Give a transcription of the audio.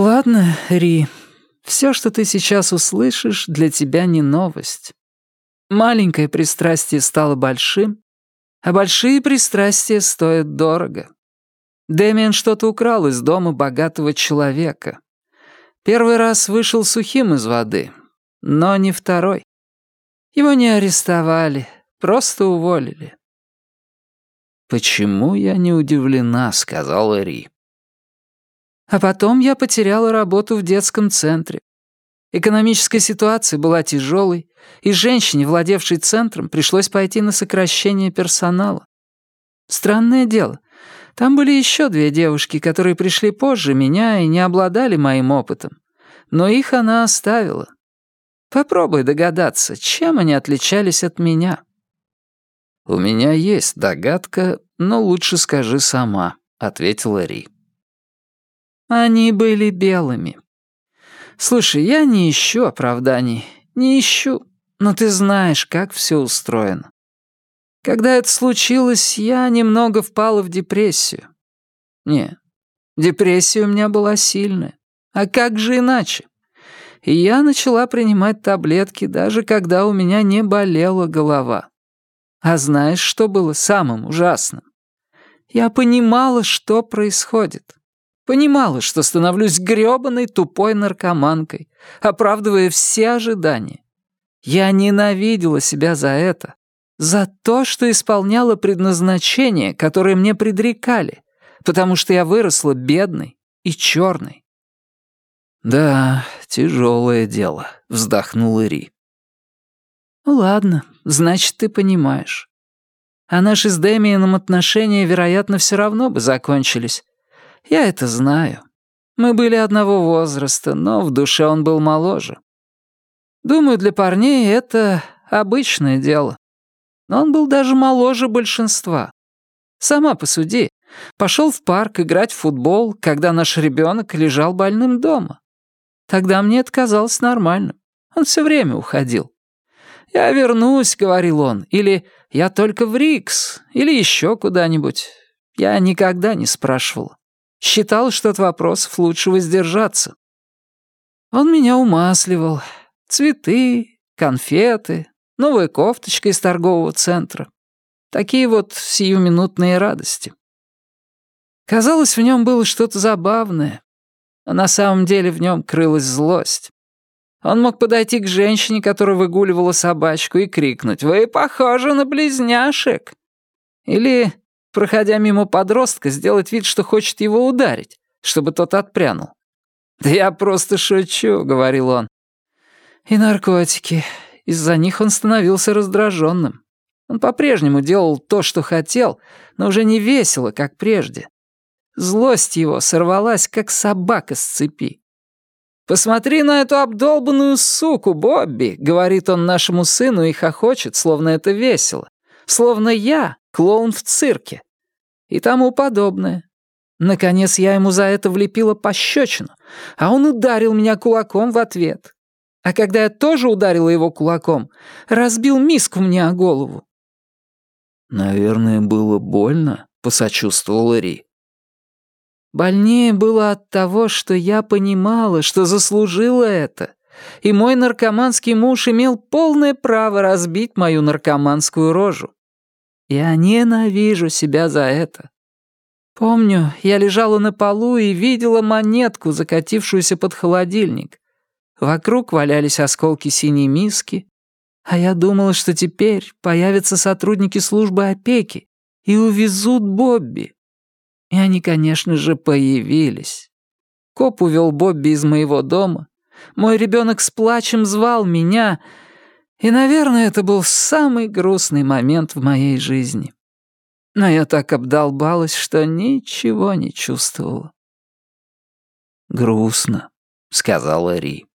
«Ладно, Ри, все, что ты сейчас услышишь, для тебя не новость. Маленькое пристрастие стало большим, а большие пристрастия стоят дорого. Дэмиан что-то украл из дома богатого человека. Первый раз вышел сухим из воды, но не второй. Его не арестовали, просто уволили. «Почему я не удивлена?» — сказала Ри. А потом я потеряла работу в детском центре. Экономическая ситуация была тяжелой, и женщине, владевшей центром, пришлось пойти на сокращение персонала. Странное дело, там были еще две девушки, которые пришли позже меня и не обладали моим опытом. Но их она оставила. Попробуй догадаться, чем они отличались от меня. «У меня есть догадка, но лучше скажи сама», — ответила Ри. Они были белыми. Слушай, я не ищу оправданий, не ищу, но ты знаешь, как все устроено. Когда это случилось, я немного впала в депрессию. Не, депрессия у меня была сильная. А как же иначе? И я начала принимать таблетки, даже когда у меня не болела голова. А знаешь, что было самым ужасным? Я понимала, что происходит. Понимала, что становлюсь грёбаной тупой наркоманкой, оправдывая все ожидания. Я ненавидела себя за это, за то, что исполняла предназначение, которое мне предрекали, потому что я выросла бедной и черной. «Да, тяжелое дело», — вздохнул Ири. «Ну ладно, значит, ты понимаешь. А наши с Дэмиеном отношения, вероятно, все равно бы закончились. Я это знаю. Мы были одного возраста, но в душе он был моложе. Думаю, для парней это обычное дело. Но он был даже моложе большинства. Сама посуди. Пошел в парк играть в футбол, когда наш ребенок лежал больным дома. Тогда мне это казалось нормальным. Он все время уходил. «Я вернусь», — говорил он, или «Я только в Рикс», или еще куда-нибудь. Я никогда не спрашивал. Считал, что от вопросов лучше воздержаться. Он меня умасливал. Цветы, конфеты, новая кофточка из торгового центра. Такие вот сиюминутные радости. Казалось, в нем было что-то забавное, а на самом деле в нем крылась злость. Он мог подойти к женщине, которая выгуливала собачку, и крикнуть «Вы похожи на близняшек!» Или, проходя мимо подростка, сделать вид, что хочет его ударить, чтобы тот отпрянул. «Да я просто шучу», — говорил он. И наркотики. Из-за них он становился раздраженным. Он по-прежнему делал то, что хотел, но уже не весело, как прежде. Злость его сорвалась, как собака с цепи. «Посмотри на эту обдолбанную суку, Бобби!» — говорит он нашему сыну и хохочет, словно это весело. Словно я — клоун в цирке. И тому подобное. Наконец я ему за это влепила пощечину, а он ударил меня кулаком в ответ. А когда я тоже ударила его кулаком, разбил миску мне о голову. «Наверное, было больно», — посочувствовал Ри. Больнее было от того, что я понимала, что заслужила это, и мой наркоманский муж имел полное право разбить мою наркоманскую рожу. Я ненавижу себя за это. Помню, я лежала на полу и видела монетку, закатившуюся под холодильник. Вокруг валялись осколки синей миски, а я думала, что теперь появятся сотрудники службы опеки и увезут Бобби. И они, конечно же, появились. Коп увел Бобби из моего дома. Мой ребенок с плачем звал меня. И, наверное, это был самый грустный момент в моей жизни. Но я так обдолбалась, что ничего не чувствовала. «Грустно», — сказала Ри.